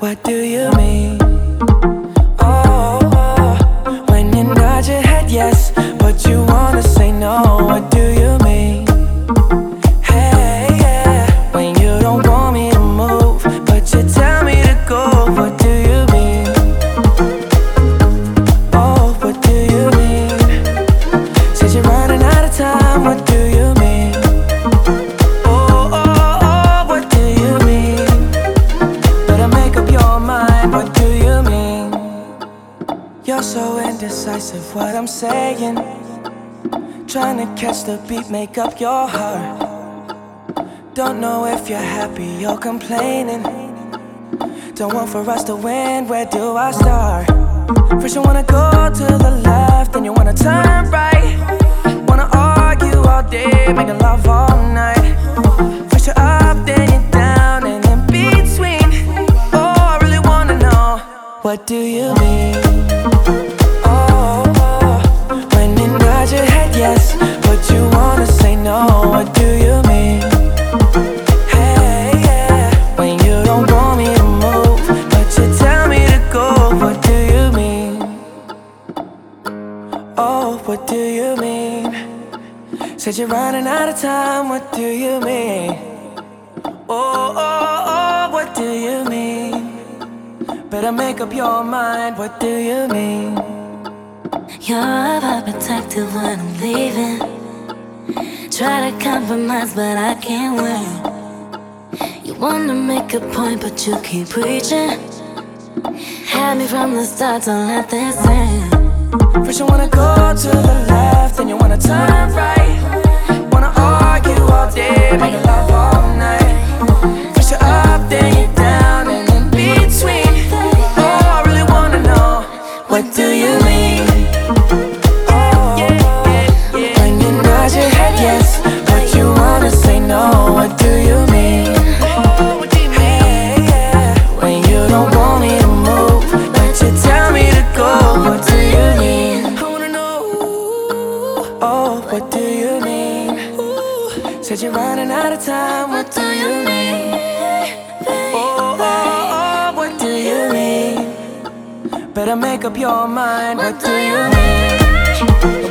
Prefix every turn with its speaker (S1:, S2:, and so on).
S1: What do you mean? Oh, oh, oh. when you nod your head yes, your mind. What do you mean? You're so indecisive. What I'm saying. Trying to catch the beat, make up your heart. Don't know if you're happy or complaining. Don't want for us to win. Where do I start? First you wanna go to do you mean? Oh, when nod your head yes, but you wanna say no. What do you mean? Hey, yeah, when you don't want me to move, but you tell me to go. What do you mean? Oh, what do you mean? Said you're running out of time. What do you mean? Oh, oh, Better make up your mind. What do you mean?
S2: You're overprotective when I'm leaving. Try to compromise, but I can't win. You wanna make a point, but you keep preaching. Had me from the start, don't let this in.
S1: First you wanna go to the left, then you wanna turn right. Said you're running out of time. What do you mean? Oh, oh, oh, what do you mean? Better make up your mind. What do you mean?